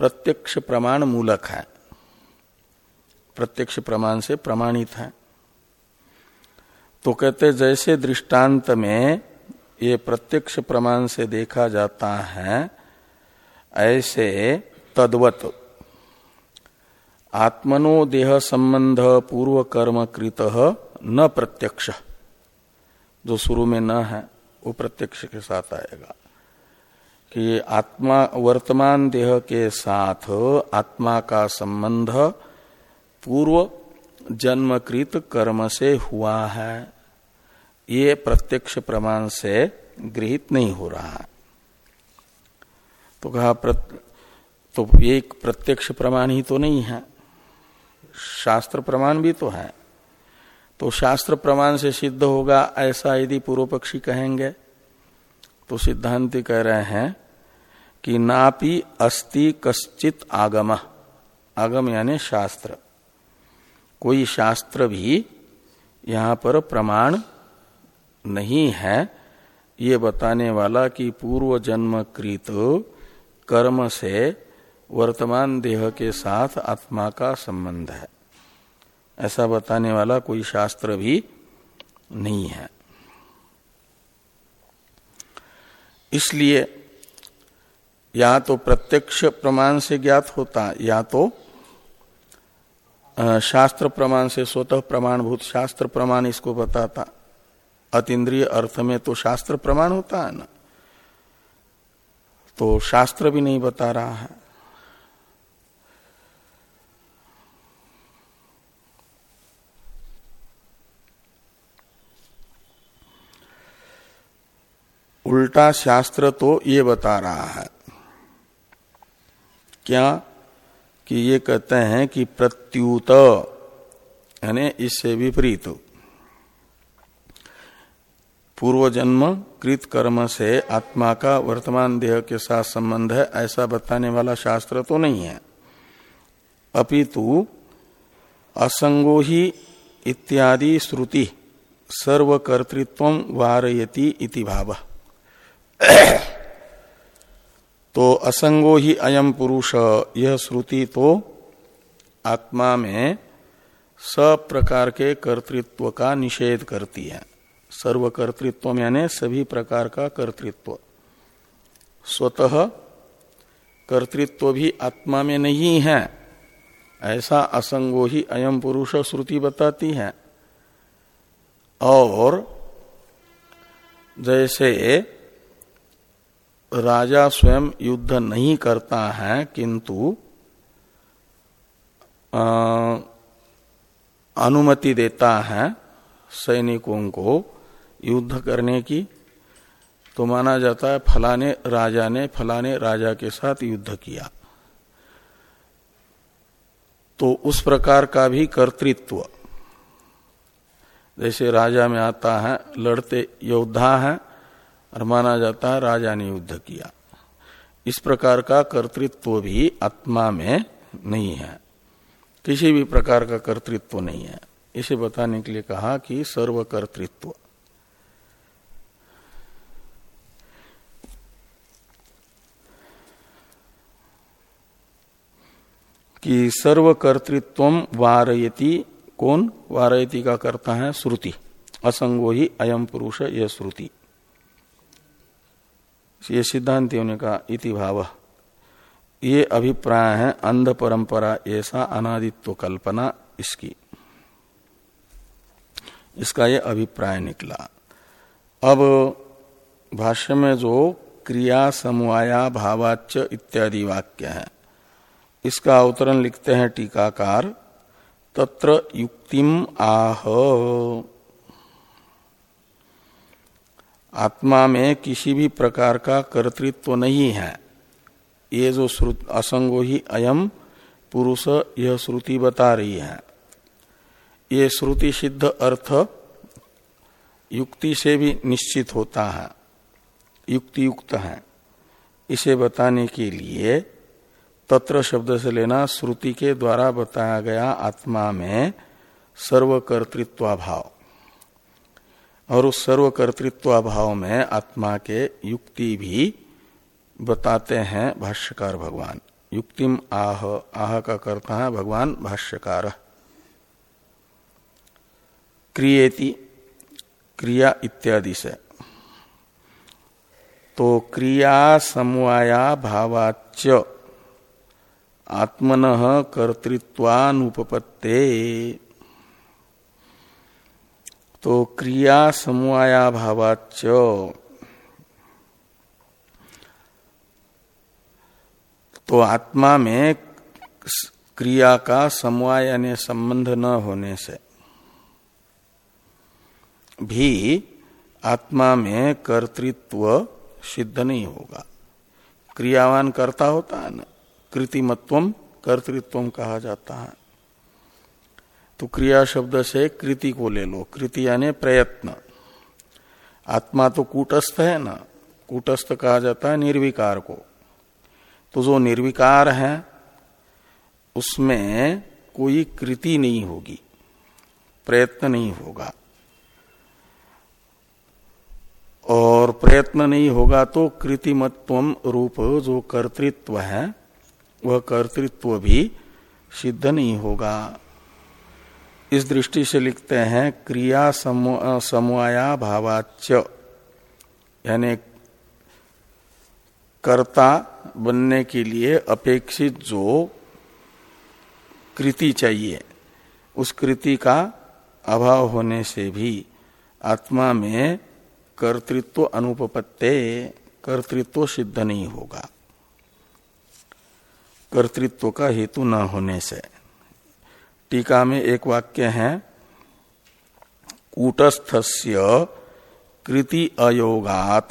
प्रत्यक्ष प्रमाण मूलक है। प्रत्यक्ष प्रमाण से प्रमाणित है। तो कहते जैसे दृष्टांत में ये प्रत्यक्ष प्रमाण से देखा जाता है, ऐसे तद्वत, आत्मनो देह संबंध पूर्व कर्म कृत न प्रत्यक्ष। जो शुरू में न है, वो प्रत्यक्ष के साथ आएगा। कि आत्मा, वर्तमान देह के साथ आत्मा का संबंध पूर्व जन्मकृत कर्म से हुआ है। ये प्रत्यक्ष प्रमाण से गृहित नहीं हो रहा। है तो कहा प्रत, तो एक प्रत्यक्ष प्रमाण ही तो नहीं है। शास्त्र प्रमाण भी तो है। तो शास्त्र प्रमाण से सिद्ध होगा ऐसा यदि पूर्व पक्षी कहेंगे। तो सिद्धांति कह रहे हैं कि नापि अस्ति कश्चित आगम। आगम यानी शास्त्र। कोई शास्त्र भी यहाँ पर प्रमाण नहीं है। ये बताने वाला कि पूर्व जन्म कृत कर्म से वर्तमान देह के साथ आत्मा का संबंध है। ऐसा बताने वाला कोई शास्त्र भी नहीं है। इसलिए या तो प्रत्यक्ष प्रमाण से ज्ञात होता, या तो शास्त्र प्रमाण से स्वतः प्रमाणभूत शास्त्र प्रमाण इसको बताता। अतीन्द्रिय अर्थ में तो शास्त्र प्रमाण होता है ना? तो शास्त्र भी नहीं बता रहा है। उल्टा शास्त्र तो ये बता रहा है। क्या? कि ये कहते हैं कि प्रत्युत, यानी इससे विपरीत। पूर्व जन्म कृत कर्म से आत्मा का वर्तमान देह के साथ संबंध है, ऐसा बताने वाला शास्त्र तो नहीं है। अपितु असंगो ही इत्यादि श्रुति सर्वकर्तृत्व वारयति इति भाव। तो असंगो ही अयम पुरुष, यह श्रुति तो आत्मा में सब प्रकार के कर्तृत्व का निषेध करती है। सर्वकर्तृत्व यानी सभी प्रकार का कर्तृत्व। स्वतः कर्तृत्व भी आत्मा में नहीं है। ऐसा असंगो ही अयम पुरुष श्रुति बताती है। और जैसे राजा स्वयं युद्ध नहीं करता है, किंतु अनुमति देता है सैनिकों को युद्ध करने की। तो माना जाता है फलाने राजा ने फलाने राजा के साथ युद्ध किया। तो उस प्रकार का भी कर्तृत्व। जैसे राजा में आता है, लड़ते योद्धा है और माना जाता है राजा ने युद्ध किया। इस प्रकार का कर्तृत्व भी आत्मा में नहीं है। किसी भी प्रकार का कर्तृत्व नहीं है। इसे बताने के लिए कहा कि सर्व सर्वकर्तृत्व। कि सर्वकर्तृत्व वारयति, कौन? वारयति का करता है श्रुति। असंगो ही अयम पुरुष यह श्रुति। ये सिद्धांतियों ने कहा इति भाव। ये अभिप्राय है, अंध परंपरा, ऐसा अनादित्व कल्पना, इसकी। इसका ये अभिप्राय निकला। अब भाष्य में जो क्रिया समवाया भावाच इत्यादि वाक्य है, इसका अवतरण लिखते हैं टीकाकार, तत्र युक्तिम आह। आत्मा में किसी भी प्रकार का कर्तृत्व तो नहीं है। ये जो असंगो ही अयम पुरुष यह श्रुति बता रही है। ये श्रुति सिद्ध अर्थ युक्ति से भी निश्चित होता है। युक्ति युक्त है। इसे बताने के लिए तत्र शब्द से लेना श्रुति के द्वारा बताया गया आत्मा में सर्वकर्तृत्वाभाव। और उस सर्वकर्तृत्वाभाव में आत्मा के युक्ति भी बताते हैं भाष्यकार भगवान। युक्तिम आह आह का करता है भगवान भाष्यकार। क्रिएति क्रिया इत्यादि से। तो क्रिया समवाया भावाच आत्मन कर्तृत्वानुपत्ते तो क्रिया समवाया भावाच तो आत्मा में क्रिया का समवाय यानी संबंध न होने से भी आत्मा में कर्तृत्व सिद्ध नहीं होगा। क्रियावान कर्ता होता है ना कृतिमत्व कर्तृत्व कहा जाता है। तो क्रिया शब्द से कृति को ले लो। कृति यानी प्रयत्न। आत्मा तो कूटस्थ है ना? कूटस्थ कहा जाता है निर्विकार को। तो जो निर्विकार है, उसमें कोई कृति नहीं होगी। प्रयत्न नहीं होगा। और प्रयत्न नहीं होगा तो कृतिमत्व रूप जो कर्तृत्व है, वह कर्तृत्व भी सिद्ध नहीं होगा। इस दृष्टि से लिखते हैं, क्रिया समवाया भावाच यानी कर्ता बनने के लिए अपेक्षित जो कृति चाहिए, उस कृति का अभाव होने से भी आत्मा में कर्तृत्व अनुपत्ते कर्तृत्व सिद्ध नहीं होगा। कर्तृत्व का हेतु न होने से। टीका में एक वाक्य है, कूटस्थस्य कृति अयोगात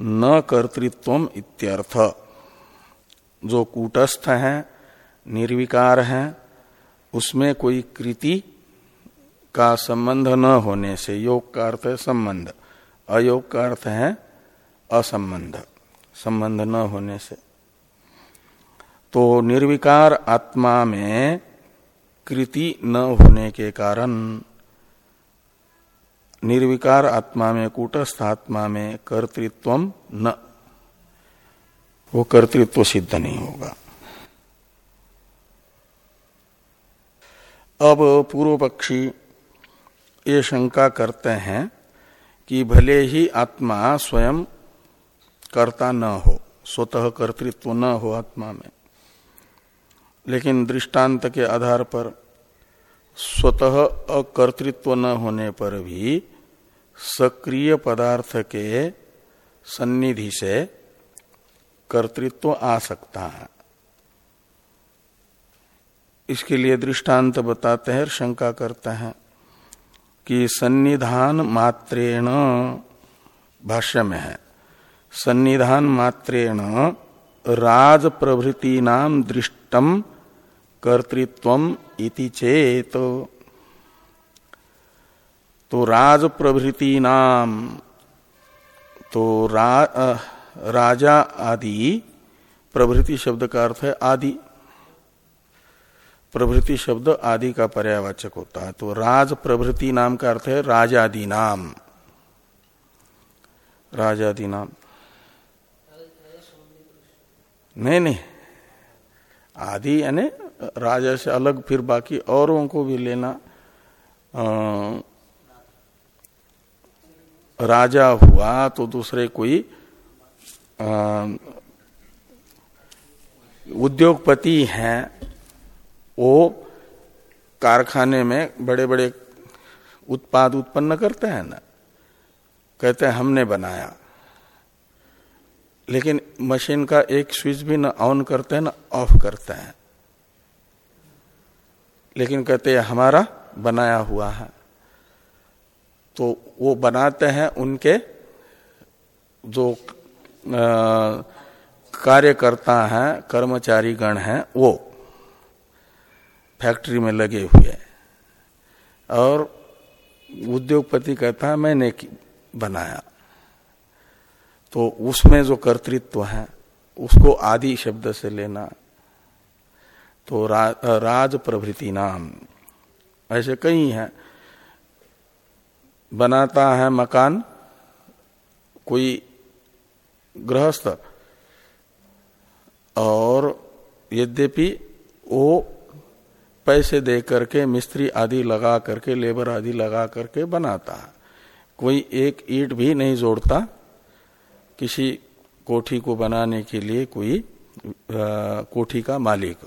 न कर्तृत्व इत्यर्थ। जो कूटस्थ है, निर्विकार है, उसमें कोई कृति का संबंध न होने से, योग का अर्थ है संबंध। अयोग का अर्थ है असंबंध, संबंध न होने से। तो निर्विकार आत्मा में कृति न होने के कारण निर्विकार आत्मा में, कूटस्थ आत्मा में कर्तृत्व न। वो कर्तृत्व सिद्ध नहीं होगा। अब पूर्व पक्षी ये शंका करते हैं कि भले ही आत्मा स्वयं कर्ता न हो, स्वतः कर्तृत्व न हो आत्मा में लेकिन दृष्टांत के आधार पर स्वतः अकर्तृत्व न होने पर भी सक्रिय पदार्थ के सन्निधि से कर्तृत्व आ सकता है। इसके लिए दृष्टांत बताते हैं, शंका करते हैं कि सन्निधान मात्रेण भाष्य में है। सन्निधान मात्रेण राज प्रभृति नाम दृष्टम कर्तृत्व इति चेत। तो राज प्रभृति नाम तो रा, राजा आदि प्रभृति शब्द का अर्थ है आदि। प्रभृति शब्द आदि का पर्यावाचक होता है तो राज प्रभृति नाम का अर्थ है राजादि नाम राजादि नाम नहीं नहीं। आदि यानी राजा से अलग फिर बाकी औरों को भी लेना आ, राजा हुआ तो दूसरे कोई उद्योगपति हैं वो कारखाने में बड़े बड़े उत्पाद उत्पन्न करते हैं ना। कहते हैं हमने बनाया। लेकिन मशीन का एक स्विच भी ना ऑन करते हैं ना ऑफ़ करते हैं। लेकिन कहते हैं, हमारा बनाया हुआ है। तो वो बनाते हैं उनके जो कार्यकर्ता हैं, कर्मचारी गण हैं, वो फैक्ट्री में लगे हुए और उद्योगपति कहता है, मैंने बनाया। तो उसमें जो कर्तृत्व है, उसको आदि शब्द से लेना तो रा, राज प्रभृति नाम। ऐसे कई हैं। बनाता है मकान कोई गृहस्थ। और यद्यपि वो पैसे दे करके मिस्त्री आदि लगा करके लेबर आदि लगा करके बनाता है। कोई एक ईट भी नहीं जोड़ता। किसी कोठी को बनाने के लिए कोई आ, कोठी का मालिक।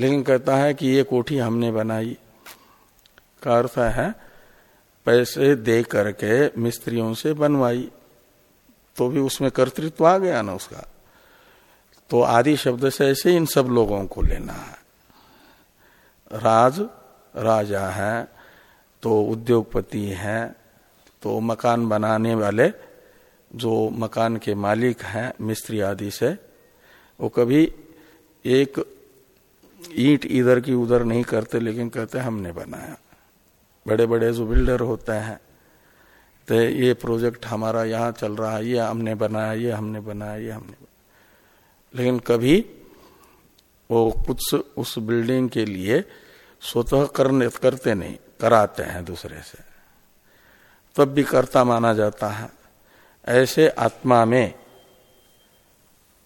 लेकिन कहता है कि ये कोठी हमने बनाई। का अर्थ है, पैसे दे करके मिस्त्रियों से बनवाई। तो भी उसमें कर्तृत्व आ गया ना उसका। तो आदि शब्द से ऐसे इन सब लोगों को लेना है। राज, राजा है तो उद्योगपति है तो मकान बनाने वाले जो मकान के मालिक हैं, मिस्त्री आदि से, वो कभी एक ईंट इधर की उधर नहीं करते, लेकिन कहते हमने बनाया बड़े बड़े जो बिल्डर होते हैं तो ये प्रोजेक्ट हमारा यहाँ चल रहा है, ये हमने बनाया, ये हमने बनाया, ये हमने बनाया। लेकिन कभी वो कुछ उस बिल्डिंग के लिए स्वतः करने, करते नहीं, कराते हैं दूसरे से तब भी कर्ता माना जाता है, ऐसे आत्मा में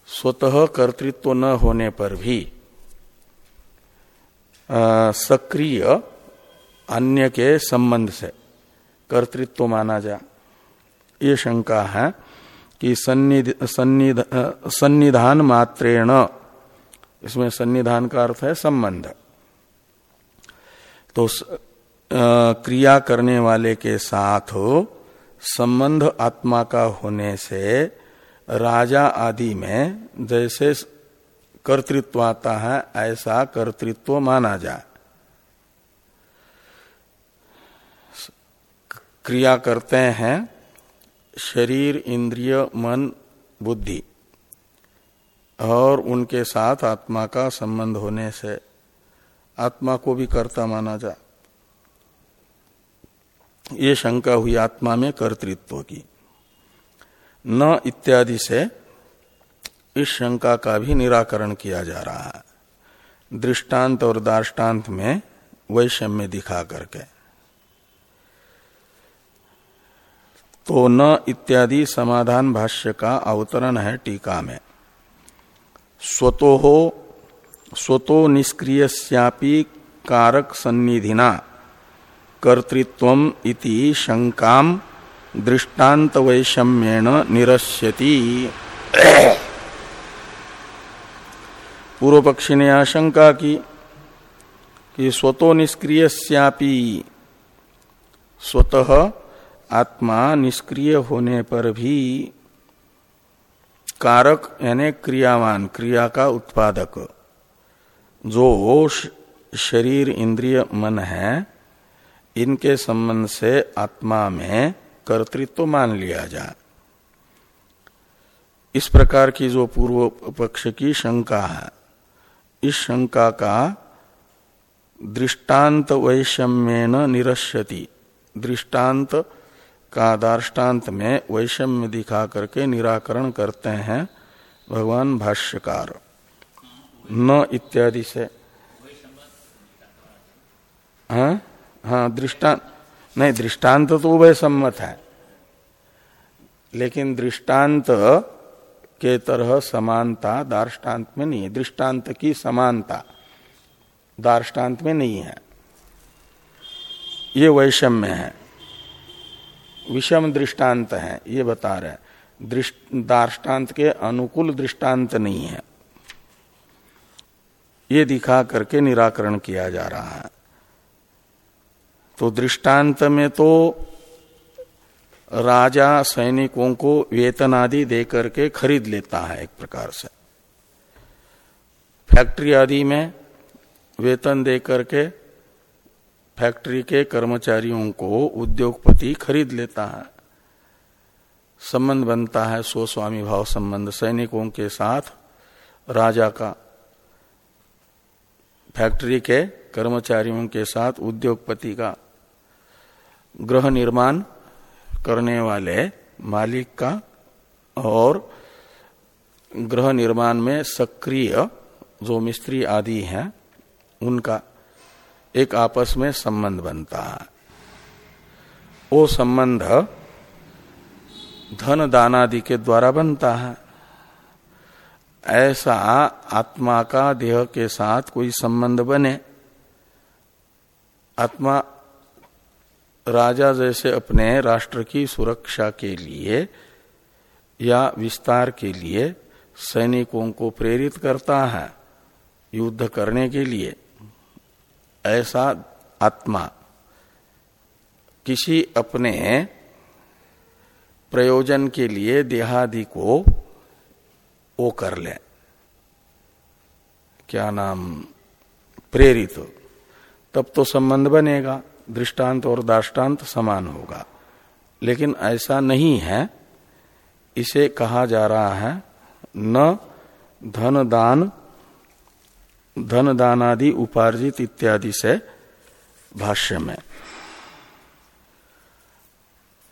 स्वतः कर्तृत्व न होने पर भी सक्रिय अन्य के संबंध से। कर्तृत्व माना जा। ये शंका है कि सन्निध, सन्निध, सन्निधान मात्रेण इसमें सन्निधान का अर्थ है संबंध। तो क्रिया करने वाले के साथ संबंध आत्मा का होने से राजा आदि में जैसे कर्तृत्व आता है, ऐसा कर्तृत्व माना जाए। क्रिया करते हैं, शरीर, इंद्रिय, मन, बुद्धि, और उनके साथ आत्मा का संबंध होने से आत्मा को भी कर्ता माना जा ये शंका हुई आत्मा में कर्तृत्व की। न इत्यादि से इस शंका का भी निराकरण किया जा रहा है। दृष्टांत और दार्टान्त में वैषम्य दिखा करके। तो न इत्यादि समाधान भाष्य का अवतरण है टीका में। स्वतो हो स्वतो निष्क्रिय कारक सन्निधिना कर्तृत्व इति शंकाम दृष्टांत वैषम्येण निरस्यति। पूर्व पक्षी ने आशंका की कि स्वतो निष्क्रिय स्वतः आत्मा निष्क्रिय होने पर भी कारक यानी क्रियावान, क्रिया का उत्पादक। जो शरीर, इंद्रिय, मन है, इनके संबंध से आत्मा में कर्तृत्व तो मान लिया जाए इस प्रकार की जो पूर्व पक्ष की शंका है इस शंका का दृष्टांत वैषम्येन निरस्यति। दृष्टांत का दार्टान्त में वैषम्य दिखा करके निराकरण करते हैं भगवान भाष्यकार। न इत्यादि से। हाँ? हाँ दृष्टांत। नहीं, दृष्टांत तो उभय सम्मत है। लेकिन दृष्टांत के तरह समानता दार्टान्त में नहीं है। दृष्टांत की समानता दार्टान्त में नहीं है। ये वैषम्य है। विषम दृष्टांत है, ये बता रहे दार्टान्त के अनुकूल दृष्टांत नहीं है। ये दिखा करके निराकरण किया जा रहा है। तो दृष्टांत में तो राजा सैनिकों को वेतन आदि दे करके खरीद लेता है एक प्रकार से। फैक्ट्री आदि में वेतन दे करके फैक्ट्री के कर्मचारियों को उद्योगपति खरीद लेता है। संबंध बनता है सो स्वामी भाव संबंध सैनिकों के साथ राजा का। फैक्ट्री के कर्मचारियों के साथ उद्योगपति का। गृह निर्माण करने वाले मालिक का और ग्रह निर्माण में सक्रिय जो मिस्त्री आदि हैं, उनका एक आपस में संबंध बनता है। वो संबंध धन दानादि के द्वारा बनता है। ऐसा आत्मा का देह के साथ कोई संबंध बने, आत्मा राजा जैसे अपने राष्ट्र की सुरक्षा के लिए या विस्तार के लिए सैनिकों को प्रेरित करता है, युद्ध करने के लिए। ऐसा आत्मा किसी अपने प्रयोजन के लिए देहादि को वो कर ले। क्या नाम? प्रेरित। तब तो संबंध बनेगा। दृष्टांत और दाष्टान्त समान होगा। लेकिन ऐसा नहीं है। इसे कहा जा रहा है, न धन दान धन दानादि उपार्जित इत्यादि से भाष्य में।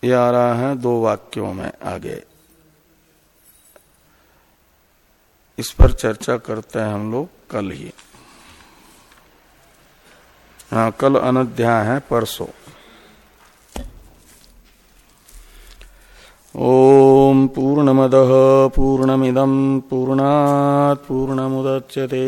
यह आ रहा है दो वाक्यों में आगे। इस पर चर्चा करते हैं हम लोग कल ही। हाँ कल अनध्याय है परसों। ओम पूर्णमद पूर्णमिदम पूर्णात पूर्णमुदच्यते।